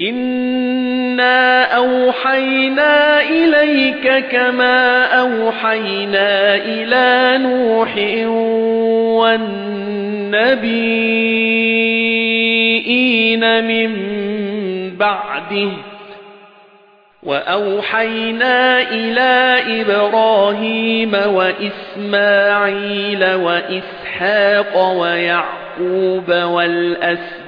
إِنَّا أَوْحَيْنَا إِلَيْكَ كَمَا أَوْحَيْنَا إِلَى نُوحٍ وَالنَّبِيِّينَ مِن بَعْدِهِ وَأَوْحَيْنَا إِلَى إِبْرَاهِيمَ وَإِسْمَاعِيلَ وَإِسْحَاقَ وَيَعْقُوبَ وَالْأَسْبَاطِ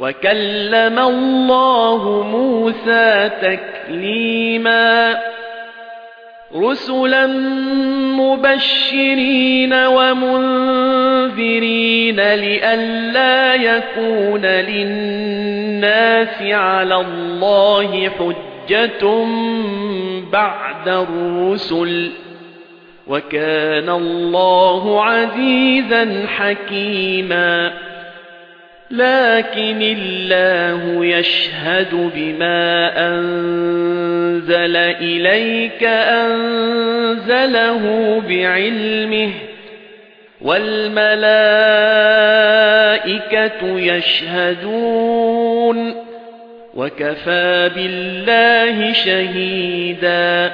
وَكَلَّمَ اللَّهُ مُوسَى تَكْلِيمًا رُسُلًا مُبَشِّرِينَ وَمُنذِرِينَ لِئَلَّا يَكُونَ لِلنَّاسِ عَلَى اللَّهِ حُجَّةٌ بَعْدَ الرُّسُلِ وَكَانَ اللَّهُ عَزِيزًا حَكِيمًا لَكِنِ اللَّهُ يَشْهَدُ بِمَا أَنزَلَ إِلَيْكَ أَنزَلَهُ بِعِلْمِهِ وَالْمَلَائِكَةُ يَشْهَدُونَ وَكَفَى بِاللَّهِ شَهِيدًا.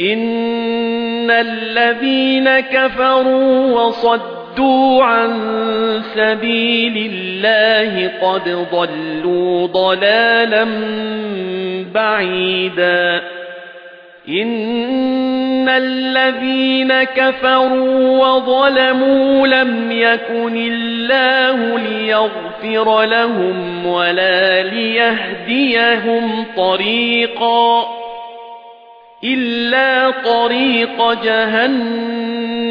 إِنَّ الَّذِينَ كَفَرُوا وَصَدُّوا عَن سَبِيلِ اللَّهِ قَدْ ضَلُّوا ضَلَالًا بَعِيدًا. إِنَّ الَّذِينَ كَفَرُوا وَظَلَمُوا لَمْ يَكُنِ اللَّهُ لِيَغْفِرَ لَهُمْ وَلَا لِيَهْدِيَهُمْ طَرِيقًا إِلَّا طَرِيقَ جَهَنَّمَ.